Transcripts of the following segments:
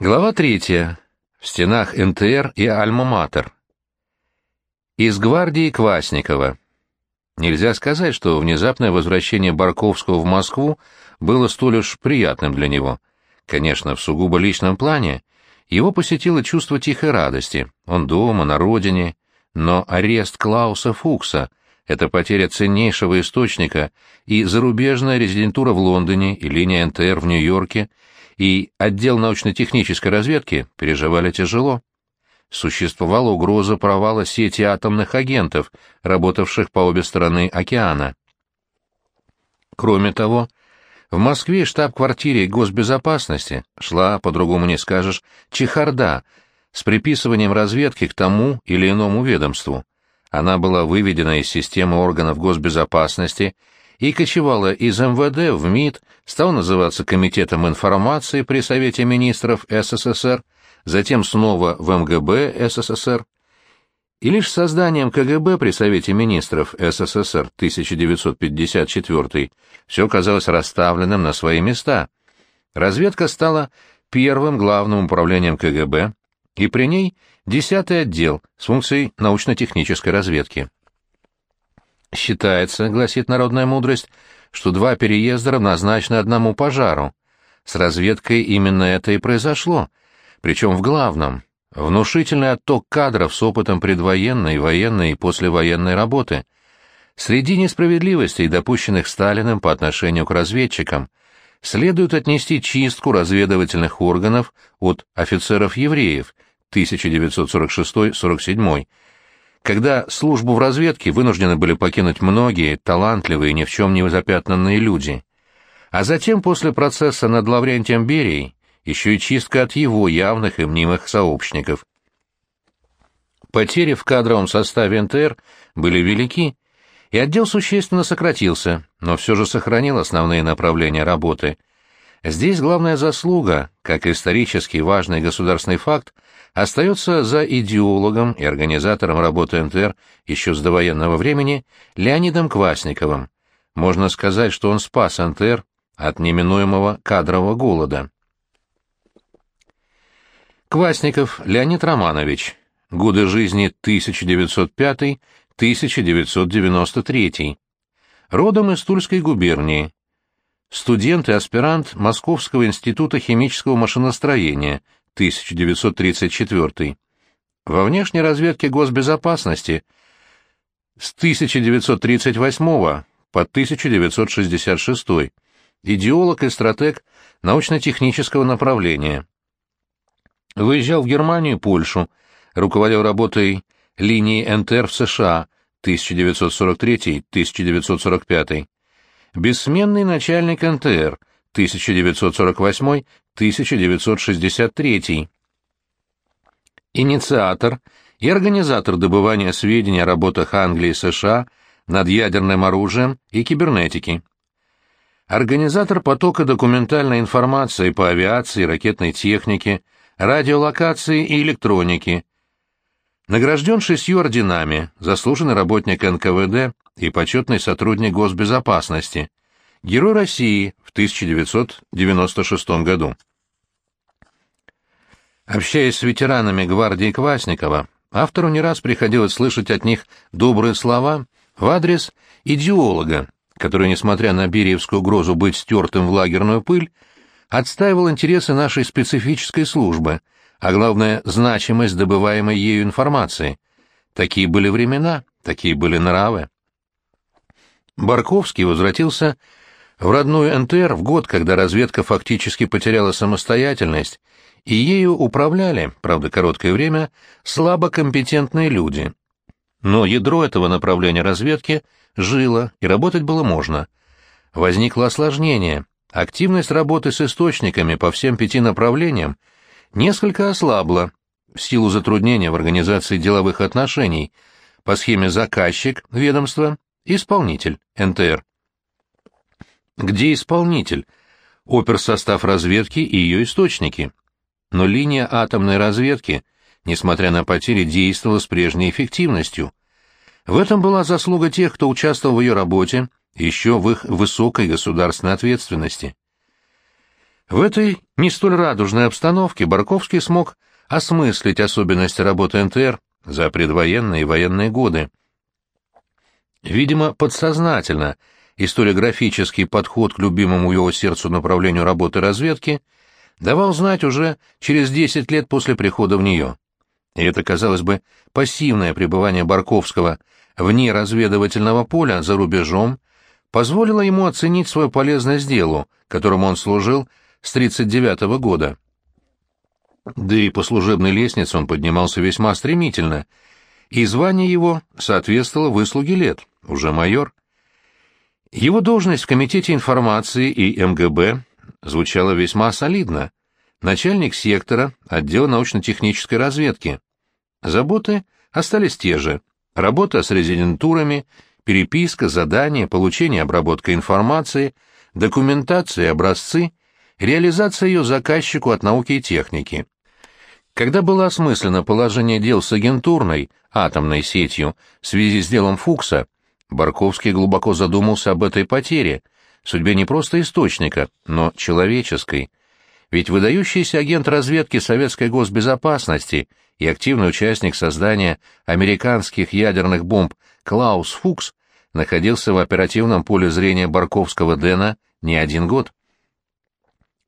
Глава третья. В стенах НТР и Альма-Матер. Из гвардии Квасникова. Нельзя сказать, что внезапное возвращение Барковского в Москву было столь уж приятным для него. Конечно, в сугубо личном плане его посетило чувство тихой радости. Он дома, на родине. Но арест Клауса Фукса — это потеря ценнейшего источника и зарубежная резидентура в Лондоне, и линия НТР в Нью-Йорке — и отдел научно-технической разведки переживали тяжело. Существовала угроза провала сети атомных агентов, работавших по обе стороны океана. Кроме того, в Москве штаб-квартире госбезопасности шла, по-другому не скажешь, чехарда с приписыванием разведки к тому или иному ведомству. Она была выведена из системы органов госбезопасности и кочевала из МВД в МИД, стал называться Комитетом информации при Совете министров СССР, затем снова в МГБ СССР, и лишь созданием КГБ при Совете министров СССР 1954 все казалось расставленным на свои места. Разведка стала первым главным управлением КГБ, и при ней десятый отдел с функцией научно-технической разведки. Считается, гласит народная мудрость, что два переезда равнозначны одному пожару. С разведкой именно это и произошло, причем в главном — внушительный отток кадров с опытом предвоенной, военной и послевоенной работы. Среди несправедливостей, допущенных Сталиным по отношению к разведчикам, следует отнести чистку разведывательных органов от офицеров-евреев 1946-47 когда службу в разведке вынуждены были покинуть многие талантливые, ни в чем не запятнанные люди. А затем, после процесса над Лаврентием Берией, еще и чистка от его явных и мнимых сообщников. Потери в кадровом составе НТР были велики, и отдел существенно сократился, но все же сохранил основные направления работы. Здесь главная заслуга, как исторически важный государственный факт, остается за идеологом и организатором работы НТР еще с довоенного времени Леонидом Квасниковым. Можно сказать, что он спас НТР от неминуемого кадрового голода. Квасников Леонид Романович. Годы жизни 1905-1993. Родом из Тульской губернии. Студент и аспирант Московского института химического машиностроения – 1934. Во внешней разведке госбезопасности с 1938 по 1966. Идеолог и стратег научно-технического направления. Выезжал в Германию и Польшу, руководил работой линии НТР в США 1943-1945. Бессменный начальник НТР 1948 1963. Инициатор и организатор добывания сведений о работах Англии и США над ядерным оружием и кибернетики. Организатор потока документальной информации по авиации, ракетной технике, радиолокации и электронике. Награжден шестью орденами, заслуженный работник НКВД и почетный сотрудник госбезопасности. Герой России в 1996 году. Общаясь с ветеранами гвардии Квасникова, автору не раз приходилось слышать от них добрые слова в адрес идеолога, который, несмотря на Бериевскую угрозу быть стертым в лагерную пыль, отстаивал интересы нашей специфической службы, а главное, значимость добываемой ею информации. Такие были времена, такие были нравы. Барковский возвратился в родную НТР в год, когда разведка фактически потеряла самостоятельность и ею управляли, правда, короткое время, слабокомпетентные люди. Но ядро этого направления разведки жило, и работать было можно. Возникло осложнение. Активность работы с источниками по всем пяти направлениям несколько ослабла в силу затруднения в организации деловых отношений по схеме заказчик, ведомство, исполнитель, НТР. Где исполнитель? Оперсостав разведки и ее источники но линия атомной разведки, несмотря на потери, действовала с прежней эффективностью. В этом была заслуга тех, кто участвовал в ее работе, еще в их высокой государственной ответственности. В этой не столь радужной обстановке Барковский смог осмыслить особенности работы НТР за предвоенные и военные годы. Видимо, подсознательно историографический подход к любимому его сердцу направлению работы разведки давал знать уже через 10 лет после прихода в нее. И это, казалось бы, пассивное пребывание Барковского вне разведывательного поля за рубежом позволило ему оценить свою полезность делу, которому он служил с 1939 года. Да и по служебной лестнице он поднимался весьма стремительно, и звание его соответствовало выслуге лет, уже майор. Его должность в Комитете информации и МГБ звучала весьма солидно. Начальник сектора, отдела научно-технической разведки. Заботы остались те же. Работа с резидентурами, переписка, задания, получение обработка информации, документация образцы, реализация ее заказчику от науки и техники. Когда было осмыслено положение дел с агентурной, атомной сетью в связи с делом Фукса, Барковский глубоко задумался об этой потере, судьбе не просто источника, но человеческой. Ведь выдающийся агент разведки советской госбезопасности и активный участник создания американских ядерных бомб Клаус Фукс находился в оперативном поле зрения Барковского Дэна не один год.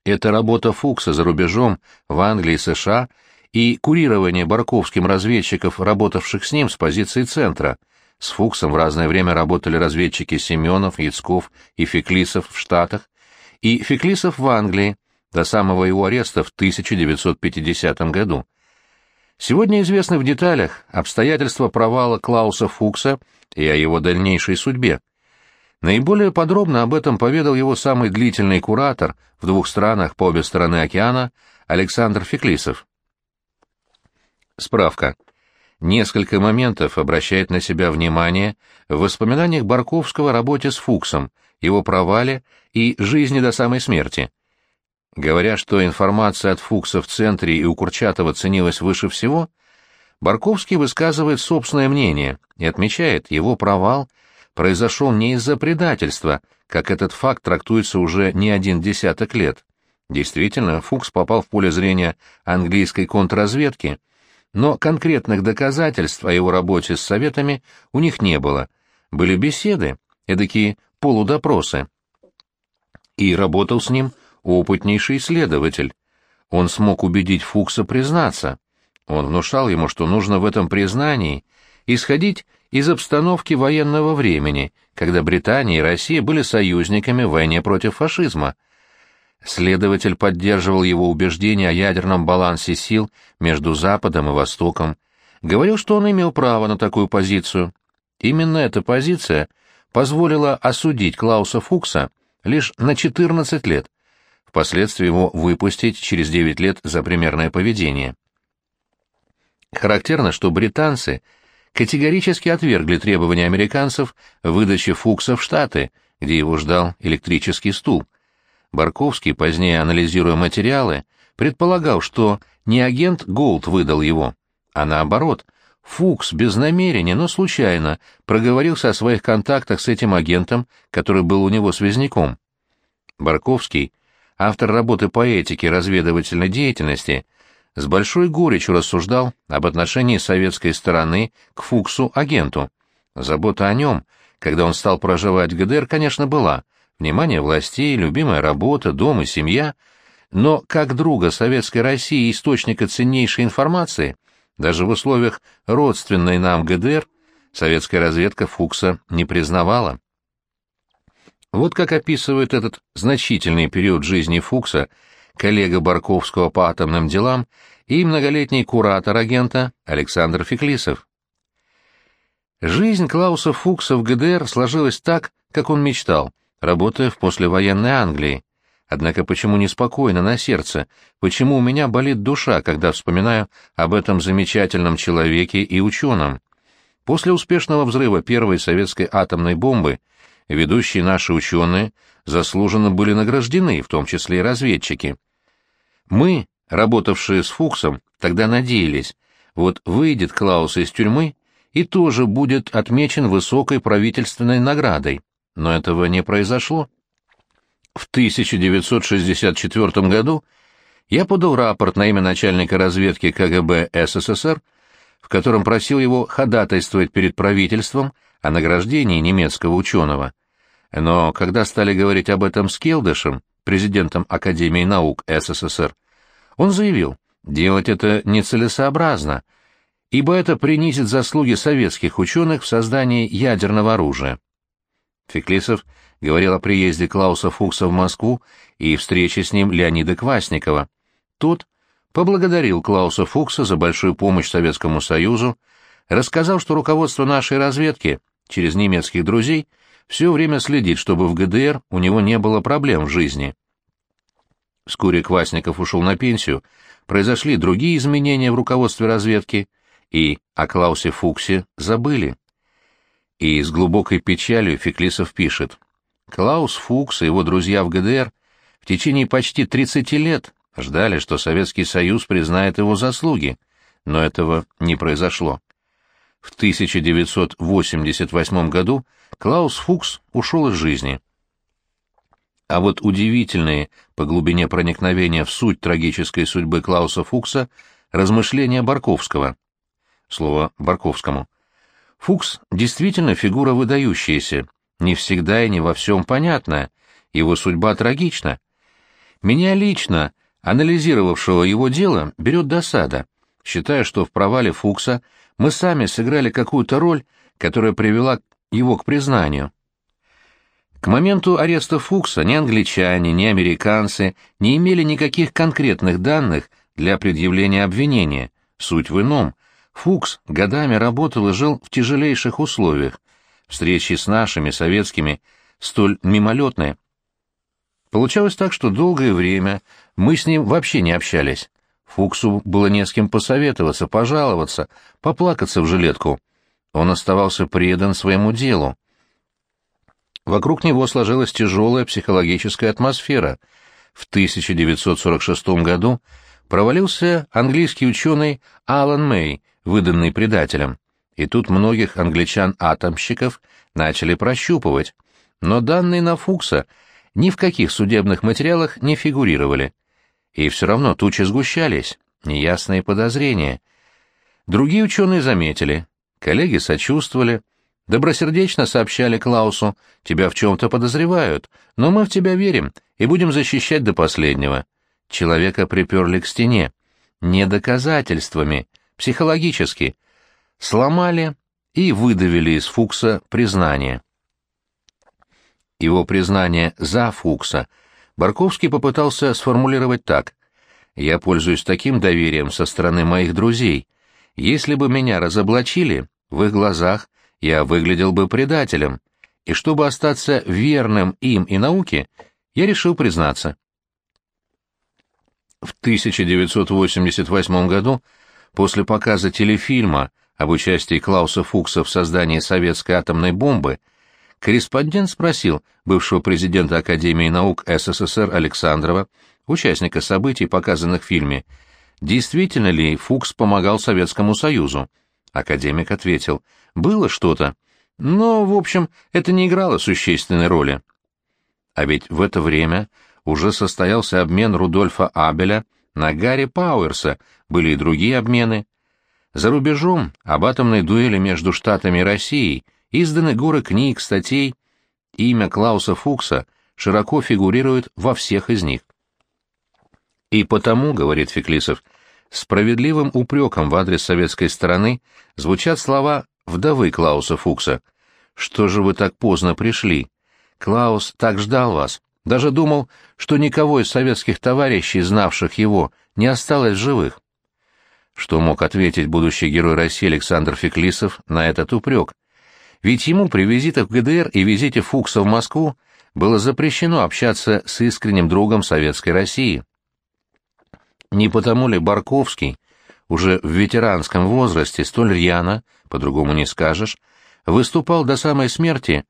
Эта работа Фукса за рубежом, в Англии и США, и курирование Барковским разведчиков, работавших с ним с позиции центра. С Фуксом в разное время работали разведчики Семенов, Яцков и Феклисов в Штатах, и Феклисов в Англии, до самого его ареста в 1950 году. Сегодня известны в деталях обстоятельства провала Клауса Фукса и о его дальнейшей судьбе. Наиболее подробно об этом поведал его самый длительный куратор в двух странах по обе стороны океана Александр Феклисов. Справка. Несколько моментов обращает на себя внимание в воспоминаниях Барковского о работе с Фуксом, его провале и жизни до самой смерти. Говоря, что информация от Фукса в центре и у Курчатова ценилась выше всего, Барковский высказывает собственное мнение и отмечает, его провал произошел не из-за предательства, как этот факт трактуется уже не один десяток лет. Действительно, Фукс попал в поле зрения английской контрразведки, но конкретных доказательств о его работе с советами у них не было. Были беседы, эдакие полудопросы. И работал с ним опытнейший исследователь. Он смог убедить Фукса признаться. Он внушал ему, что нужно в этом признании исходить из обстановки военного времени, когда Британия и Россия были союзниками в войне против фашизма. Следователь поддерживал его убеждение о ядерном балансе сил между Западом и Востоком, говорил, что он имел право на такую позицию. Именно эта позиция позволила осудить Клауса Фукса лишь на 14 лет, впоследствии его выпустить через 9 лет за примерное поведение. Характерно, что британцы категорически отвергли требования американцев в выдаче Фукса в Штаты, где его ждал электрический стул. Барковский, позднее анализируя материалы, предполагал, что не агент Голд выдал его, а наоборот, Фукс без намерения, но случайно проговорился о своих контактах с этим агентом, который был у него связняком. Барковский автор работы по этике разведывательной деятельности, с большой горечью рассуждал об отношении советской стороны к Фуксу-агенту. Забота о нем, когда он стал проживать в ГДР, конечно, была. Внимание властей, любимая работа, дом и семья. Но как друга Советской России источника ценнейшей информации, даже в условиях родственной нам ГДР, советская разведка Фукса не признавала. Вот как описывает этот значительный период жизни Фукса коллега Барковского по атомным делам и многолетний куратор агента Александр Феклисов. Жизнь Клауса Фукса в ГДР сложилась так, как он мечтал, работая в послевоенной Англии. Однако почему неспокойно на сердце, почему у меня болит душа, когда вспоминаю об этом замечательном человеке и ученом? После успешного взрыва первой советской атомной бомбы ведущие наши ученые заслуженно были награждены, в том числе и разведчики. Мы, работавшие с Фуксом, тогда надеялись, вот выйдет Клаус из тюрьмы и тоже будет отмечен высокой правительственной наградой. Но этого не произошло. В 1964 году я подал рапорт на имя начальника разведки КГБ СССР, в котором просил его ходатайствовать перед правительством о награждении немецкого ученого. Но когда стали говорить об этом с Келдышем, президентом Академии наук СССР, он заявил, делать это нецелесообразно, ибо это принизит заслуги советских ученых в создании ядерного оружия. Феклисов говорил о приезде Клауса Фукса в Москву и встрече с ним Леонида Квасникова. Тот поблагодарил Клауса Фукса за большую помощь Советскому Союзу, рассказал, что руководство нашей разведки через немецких друзей все время следит, чтобы в ГДР у него не было проблем в жизни. Вскоре Квасников ушел на пенсию, произошли другие изменения в руководстве разведки, и о Клаусе Фуксе забыли. И с глубокой печалью Феклисов пишет. Клаус Фукс и его друзья в ГДР в течение почти 30 лет ждали, что Советский Союз признает его заслуги, но этого не произошло. В 1988 году Клаус Фукс ушел из жизни. А вот удивительные по глубине проникновения в суть трагической судьбы Клауса Фукса размышления Барковского. Слово Барковскому. Фукс действительно фигура выдающаяся, не всегда и не во всем понятная, его судьба трагична. Меня лично, анализировавшего его дело, берет досада, считая, что в провале Фукса мы сами сыграли какую-то роль, которая привела его к признанию. К моменту ареста Фукса ни англичане, ни американцы не имели никаких конкретных данных для предъявления обвинения. Суть в ином. Фукс годами работал и жил в тяжелейших условиях. Встречи с нашими, советскими, столь мимолетные. Получалось так, что долгое время мы с ним вообще не общались. Фуксу было не с кем посоветоваться, пожаловаться, поплакаться в жилетку. Он оставался предан своему делу. Вокруг него сложилась тяжелая психологическая атмосфера. В 1946 году провалился английский ученый Алан Мэй, выданный предателем. И тут многих англичан-атомщиков начали прощупывать. Но данные на Фукса ни в каких судебных материалах не фигурировали. И все равно тучи сгущались, неясные подозрения. Другие ученые заметили, коллеги сочувствовали, добросердечно сообщали Клаусу, тебя в чем-то подозревают, но мы в тебя верим и будем защищать до последнего. Человека приперли к стене. Не доказательствами, психологически. Сломали и выдавили из Фукса признание. Его признание за Фукса Барковский попытался сформулировать так. «Я пользуюсь таким доверием со стороны моих друзей. Если бы меня разоблачили, в их глазах я выглядел бы предателем, и чтобы остаться верным им и науке, я решил признаться». В 1988 году, после показа телефильма об участии Клауса Фукса в создании советской атомной бомбы, Корреспондент спросил бывшего президента Академии наук СССР Александрова, участника событий, показанных в фильме, действительно ли Фукс помогал Советскому Союзу. Академик ответил, было что-то, но, в общем, это не играло существенной роли. А ведь в это время уже состоялся обмен Рудольфа Абеля на Гарри Пауэрса, были и другие обмены. За рубежом об атомной дуэли между Штатами и Россией – Изданы горы книг, статей. Имя Клауса Фукса широко фигурирует во всех из них. И потому, говорит Феклисов, справедливым упреком в адрес советской стороны звучат слова вдовы Клауса Фукса. «Что же вы так поздно пришли? Клаус так ждал вас. Даже думал, что никого из советских товарищей, знавших его, не осталось живых». Что мог ответить будущий герой России Александр Феклисов на этот упрек? Ведь ему при визитах в ГДР и визите Фукса в Москву было запрещено общаться с искренним другом Советской России. Не потому ли Барковский, уже в ветеранском возрасте, столь рьяно, по-другому не скажешь, выступал до самой смерти,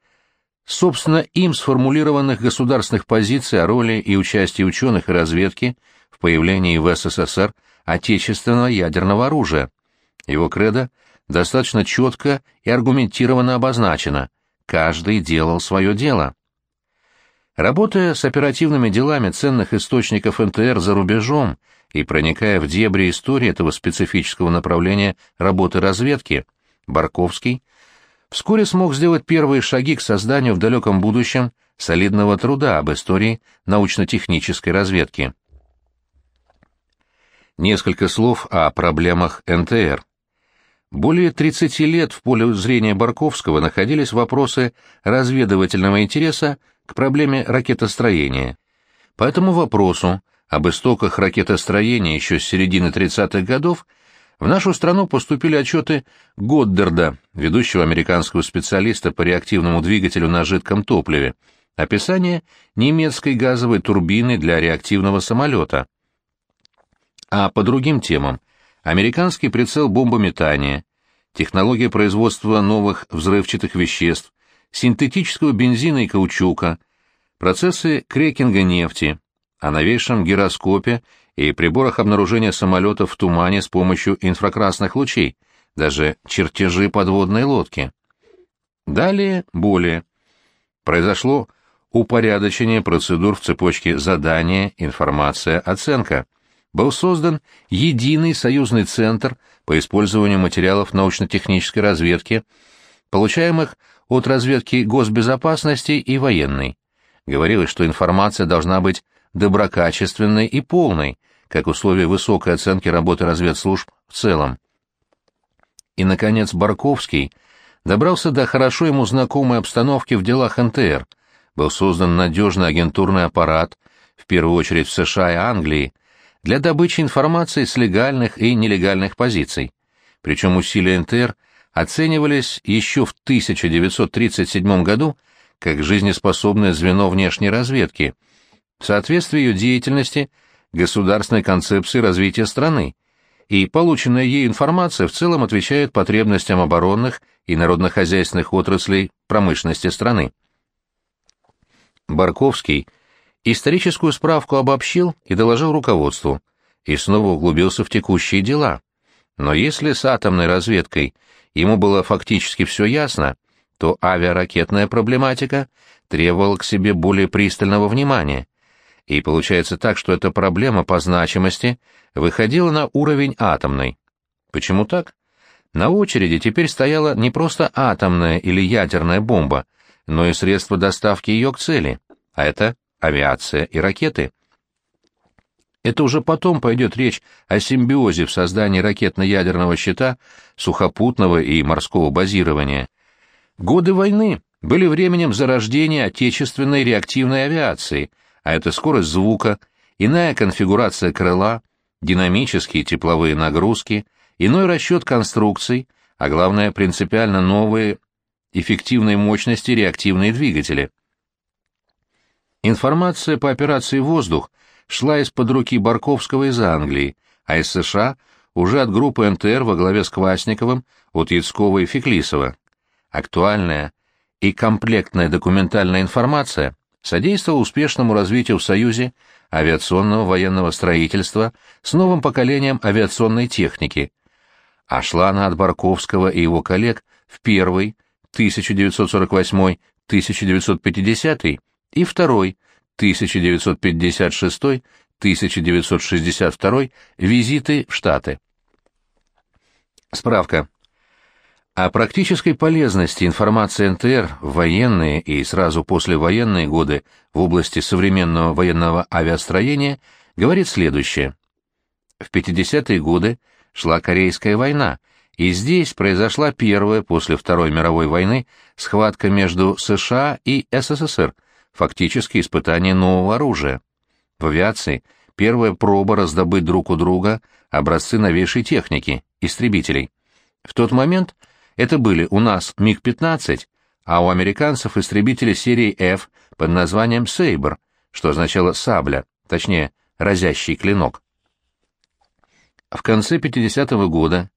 собственно, им сформулированных государственных позиций о роли и участии ученых и разведки в появлении в СССР отечественного ядерного оружия. Его кредо достаточно четко и аргументированно обозначено. Каждый делал свое дело. Работая с оперативными делами ценных источников НТР за рубежом и проникая в дебри истории этого специфического направления работы разведки, Барковский вскоре смог сделать первые шаги к созданию в далеком будущем солидного труда об истории научно-технической разведки. Несколько слов о проблемах НТР. Более 30 лет в поле зрения Барковского находились вопросы разведывательного интереса к проблеме ракетостроения. По этому вопросу об истоках ракетостроения еще с середины 30-х годов в нашу страну поступили отчеты Годдарда, ведущего американского специалиста по реактивному двигателю на жидком топливе, описание немецкой газовой турбины для реактивного самолета. А по другим темам. Американский прицел бомбометания, технология производства новых взрывчатых веществ, синтетического бензина и каучука, процессы крекинга нефти, о новейшем гироскопе и приборах обнаружения самолетов в тумане с помощью инфракрасных лучей, даже чертежи подводной лодки. Далее более. Произошло упорядочение процедур в цепочке задания, информация, оценка. Был создан единый союзный центр по использованию материалов научно-технической разведки, получаемых от разведки госбезопасности и военной. Говорилось, что информация должна быть доброкачественной и полной, как условие высокой оценки работы разведслужб в целом. И, наконец, Барковский добрался до хорошо ему знакомой обстановки в делах НТР, был создан надежный агентурный аппарат, в первую очередь в США и Англии, для добычи информации с легальных и нелегальных позиций. Причем усилия НТР оценивались еще в 1937 году как жизнеспособное звено внешней разведки – в соответствии ее деятельности государственной концепции развития страны, и полученная ей информация в целом отвечает потребностям оборонных и народно-хозяйственных отраслей промышленности страны. Барковский историческую справку обобщил и доложил руководству, и снова углубился в текущие дела. Но если с атомной разведкой ему было фактически все ясно, то авиаракетная проблематика требовала к себе более пристального внимания, и получается так, что эта проблема по значимости выходила на уровень атомной. Почему так? На очереди теперь стояла не просто атомная или ядерная бомба, но и средства доставки ее к цели, а это авиация и ракеты. Это уже потом пойдет речь о симбиозе в создании ракетно-ядерного щита, сухопутного и морского базирования. Годы войны были временем зарождения отечественной реактивной авиации, а это скорость звука, иная конфигурация крыла, динамические тепловые нагрузки, иной расчет конструкций, а главное принципиально новые эффективные мощности реактивные двигатели. Информация по операции «Воздух» шла из-под руки Барковского из Англии, а из США уже от группы НТР во главе с Квасниковым, от Яцкого и Феклисова. Актуальная и комплектная документальная информация содействовал успешному развитию в Союзе авиационного военного строительства с новым поколением авиационной техники, а шла она от Барковского и его коллег в первый, 1948-1950 и второй, 1956-1962 визиты в Штаты. Справка. О практической полезности информации НТР в военные и сразу послевоенные годы в области современного военного авиастроения говорит следующее. В 50-е годы шла Корейская война, и здесь произошла первая после Второй мировой войны схватка между США и СССР, фактически испытание нового оружия. В авиации первая проба раздобыть друг у друга образцы новейшей техники, истребителей. В тот момент – это были у нас МиГ-15, а у американцев истребители серии F под названием «Сейбр», что означало «сабля», точнее, «разящий клинок». В конце 50-го года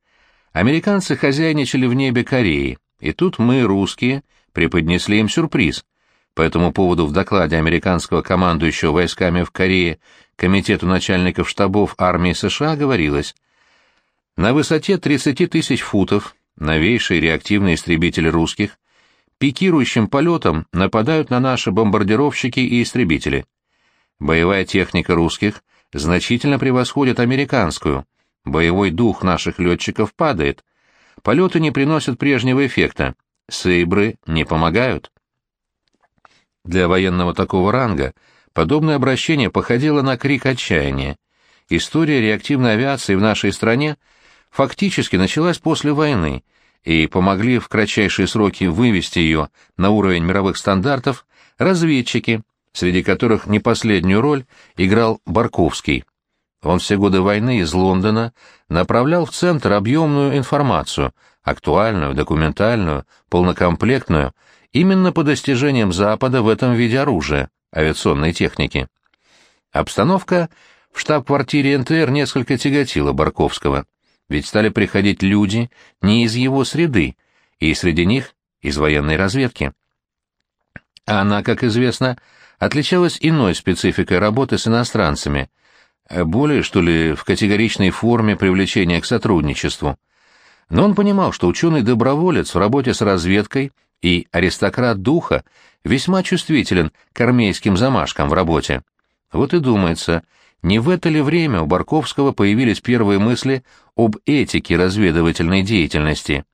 американцы хозяйничали в небе Кореи, и тут мы, русские, преподнесли им сюрприз. По этому поводу в докладе американского командующего войсками в Корее Комитету начальников штабов армии США говорилось, на высоте 30 тысяч футов новейший реактивный истребитель русских, пикирующим полетом нападают на наши бомбардировщики и истребители. Боевая техника русских значительно превосходит американскую. Боевой дух наших летчиков падает. Полеты не приносят прежнего эффекта. Сейбры не помогают. Для военного такого ранга подобное обращение походило на крик отчаяния. История реактивной авиации в нашей стране фактически началась после войны, и помогли в кратчайшие сроки вывести ее на уровень мировых стандартов разведчики, среди которых не последнюю роль играл Барковский. Он все годы войны из Лондона направлял в центр объемную информацию, актуальную, документальную, полнокомплектную, именно по достижениям Запада в этом виде оружия, авиационной техники. Обстановка в штаб-квартире НТР несколько тяготила Барковского, ведь стали приходить люди не из его среды, и среди них из военной разведки. Она, как известно, отличалась иной спецификой работы с иностранцами, более, что ли, в категоричной форме привлечения к сотрудничеству. Но он понимал, что ученый-доброволец в работе с разведкой и аристократ духа весьма чувствителен к армейским замашкам в работе. Вот и думается, не в это ли время у Барковского появились первые мысли об этике разведывательной деятельности?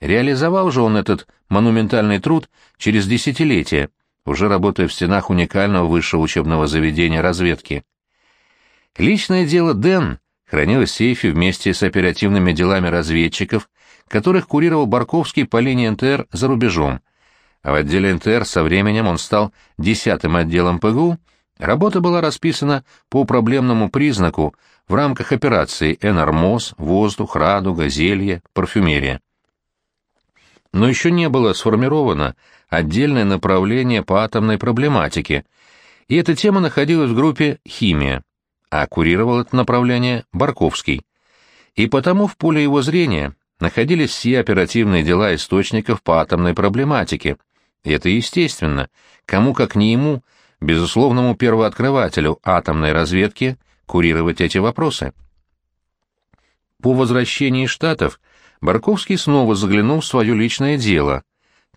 Реализовал же он этот монументальный труд через десятилетия, уже работая в стенах уникального высшего учебного заведения разведки. Личное дело Дэн хранилось в сейфе вместе с оперативными делами разведчиков, которых курировал Барковский по линии НТР за рубежом. А в отделе НТР со временем он стал десятым отделом ПГУ, работа была расписана по проблемному признаку в рамках операций «Энармоз», «Воздух», «Радуга», «Зелье», «Парфюмерия». Но еще не было сформировано отдельное направление по атомной проблематике, и эта тема находилась в группе «Химия», а курировал это направление Барковский. И потому в поле его зрения находились все оперативные дела источников по атомной проблематике. И это естественно, кому как не ему, безусловному первооткрывателю атомной разведки, курировать эти вопросы. По возвращении из Штатов Барковский снова заглянул в свое личное дело.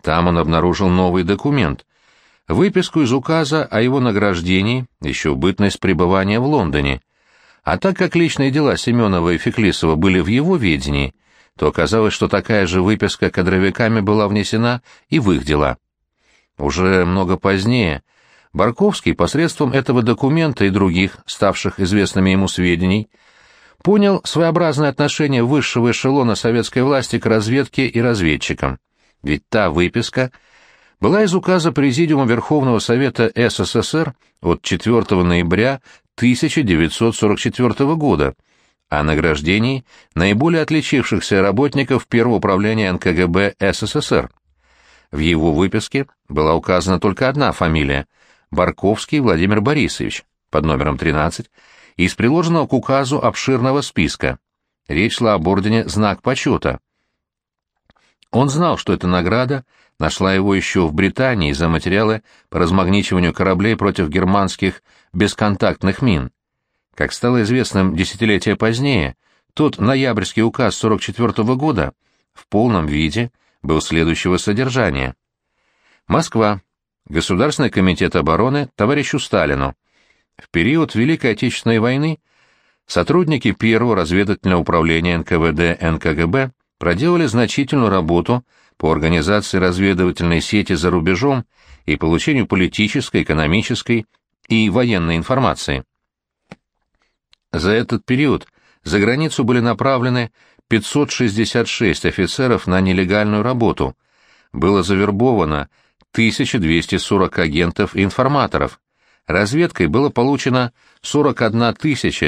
Там он обнаружил новый документ — выписку из указа о его награждении, еще бытность пребывания в Лондоне. А так как личные дела Семенова и Феклисова были в его ведении, то оказалось, что такая же выписка кадровиками была внесена и в их дела. Уже много позднее Барковский посредством этого документа и других, ставших известными ему сведений, понял своеобразное отношение высшего эшелона советской власти к разведке и разведчикам. Ведь та выписка была из указа Президиума Верховного Совета СССР от 4 ноября 1944 года о награждении наиболее отличившихся работников Первого управления НКГБ СССР. В его выписке была указана только одна фамилия – Барковский Владимир Борисович, под номером 13, из приложенного к указу обширного списка. Речь шла об ордене «Знак почета». Он знал, что эта награда нашла его еще в Британии за материалы по размагничиванию кораблей против германских бесконтактных мин. Как стало известным десятилетия позднее, тот ноябрьский указ 44 -го года в полном виде был следующего содержания. Москва. Государственный комитет обороны товарищу Сталину. В период Великой Отечественной войны сотрудники Первого разведывательного управления НКВД НКГБ проделали значительную работу по организации разведывательной сети за рубежом и получению политической, экономической и военной информации. За этот период за границу были направлены 566 офицеров на нелегальную работу, было завербовано 1240 агентов и информаторов, разведкой было получено 41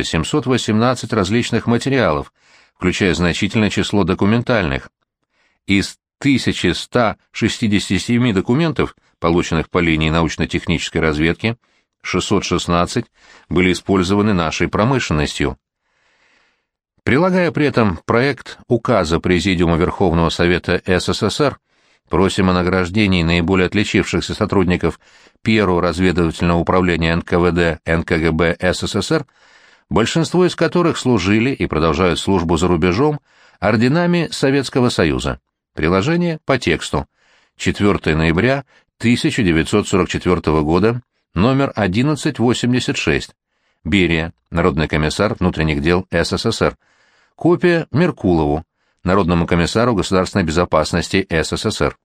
718 различных материалов, включая значительное число документальных. Из 1167 документов, полученных по линии научно-технической разведки, 616 были использованы нашей промышленностью. Прилагая при этом проект указа Президиума Верховного Совета СССР, просим о награждении наиболее отличившихся сотрудников Первого разведывательного управления НКВД НКГБ СССР, большинство из которых служили и продолжают службу за рубежом орденами Советского Союза. Приложение по тексту. 4 ноября 1944 года, номер 1186. Берия, Народный комиссар внутренних дел СССР. Копия Меркулову, Народному комиссару государственной безопасности СССР.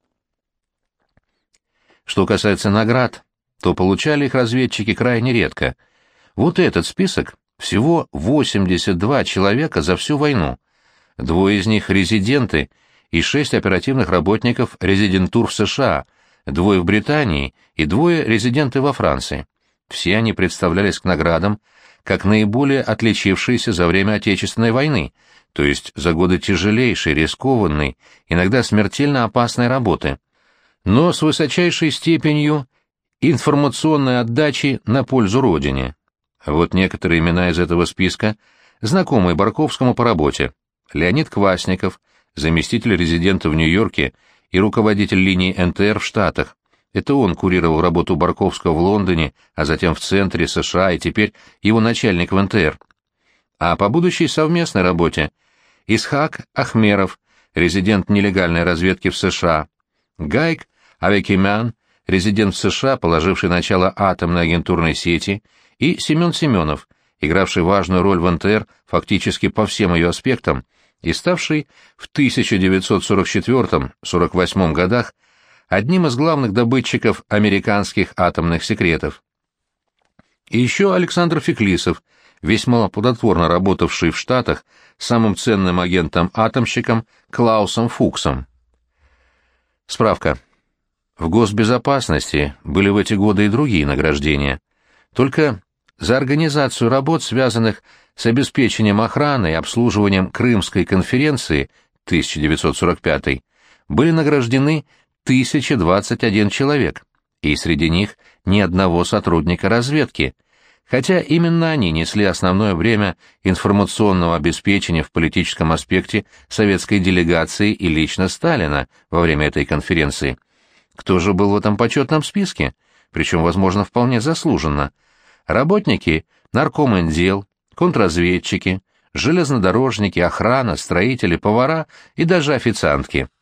Что касается наград, то получали их разведчики крайне редко. Вот этот список всего 82 человека за всю войну. Двое из них резиденты и шесть оперативных работников резидентур в США, двое в Британии и двое резиденты во Франции. Все они представлялись к наградам как наиболее отличившиеся за время Отечественной войны, то есть за годы тяжелейшей, рискованной, иногда смертельно опасной работы, но с высочайшей степенью информационной отдачи на пользу Родине. Вот некоторые имена из этого списка, знакомые Барковскому по работе. Леонид Квасников, заместитель резидента в Нью-Йорке и руководитель линии НТР в Штатах, это он курировал работу Барковского в Лондоне, а затем в центре США и теперь его начальник в НТР. А по будущей совместной работе Исхак Ахмеров, резидент нелегальной разведки в США, Гайк Авекимян, резидент в США, положивший начало атомной агентурной сети, и Семен Семенов, игравший важную роль в НТР фактически по всем ее аспектам и ставший в 1944-48 годах одним из главных добытчиков американских атомных секретов. И еще Александр Феклисов, весьма плодотворно работавший в Штатах самым ценным агентом-атомщиком Клаусом Фуксом. Справка. В госбезопасности были в эти годы и другие награждения. Только за организацию работ, связанных с обеспечением охраны и обслуживанием Крымской конференции 1945 были награждены 1021 человек, и среди них ни одного сотрудника разведки, хотя именно они несли основное бремя информационного обеспечения в политическом аспекте советской делегации и лично Сталина во время этой конференции. Кто же был в этом почетном списке? Причем, возможно, вполне заслуженно. Работники, наркомендел, контрразведчики, железнодорожники, охрана, строители, повара и даже официантки –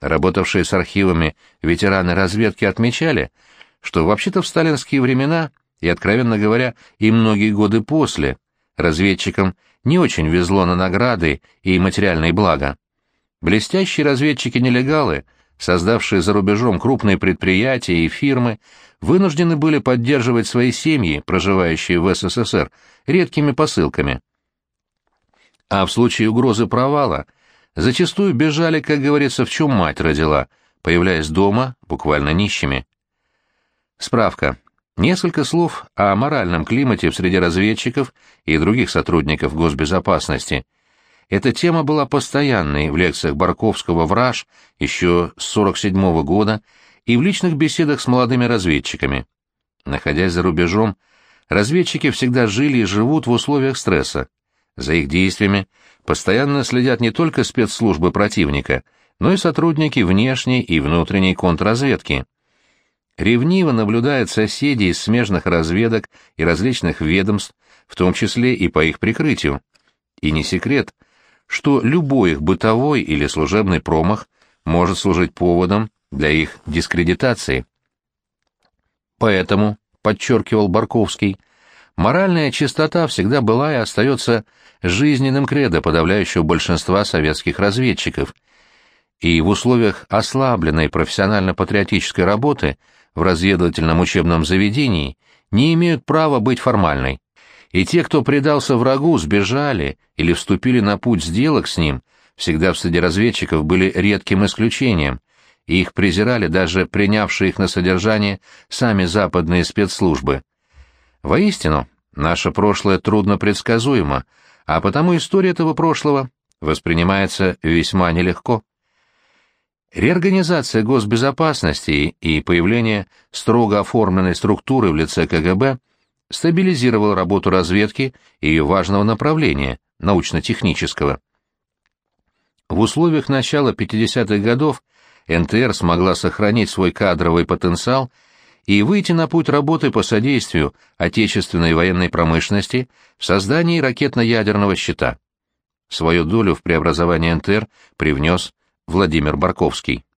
Работавшие с архивами ветераны разведки отмечали, что вообще-то в сталинские времена, и, откровенно говоря, и многие годы после, разведчикам не очень везло на награды и материальные блага. Блестящие разведчики-нелегалы, создавшие за рубежом крупные предприятия и фирмы, вынуждены были поддерживать свои семьи, проживающие в СССР, редкими посылками. А в случае угрозы провала – зачастую бежали, как говорится, в чем мать родила, появляясь дома буквально нищими. Справка. Несколько слов о моральном климате в среде разведчиков и других сотрудников госбезопасности. Эта тема была постоянной в лекциях Барковского в РАШ еще с 47 -го года и в личных беседах с молодыми разведчиками. Находясь за рубежом, разведчики всегда жили и живут в условиях стресса. За их действиями постоянно следят не только спецслужбы противника, но и сотрудники внешней и внутренней контрразведки. Ревниво наблюдают соседи из смежных разведок и различных ведомств, в том числе и по их прикрытию. И не секрет, что любой их бытовой или служебный промах может служить поводом для их дискредитации. Поэтому, подчеркивал Барковский, Моральная чистота всегда была и остается жизненным кредо подавляющего большинства советских разведчиков. И в условиях ослабленной профессионально-патриотической работы в разведывательном учебном заведении не имеют права быть формальной. И те, кто предался врагу, сбежали или вступили на путь сделок с ним, всегда в среди разведчиков были редким исключением, и их презирали даже принявшие их на содержание сами западные спецслужбы. Воистину, наше прошлое трудно предсказуемо, а потому история этого прошлого воспринимается весьма нелегко. Реорганизация госбезопасности и появление строго оформленной структуры в лице КГБ стабилизировала работу разведки и ее важного направления, научно-технического. В условиях начала 50-х годов НТР смогла сохранить свой кадровый потенциал и выйти на путь работы по содействию отечественной военной промышленности в создании ракетно-ядерного щита. Свою долю в преобразовании НТР привнес Владимир Барковский.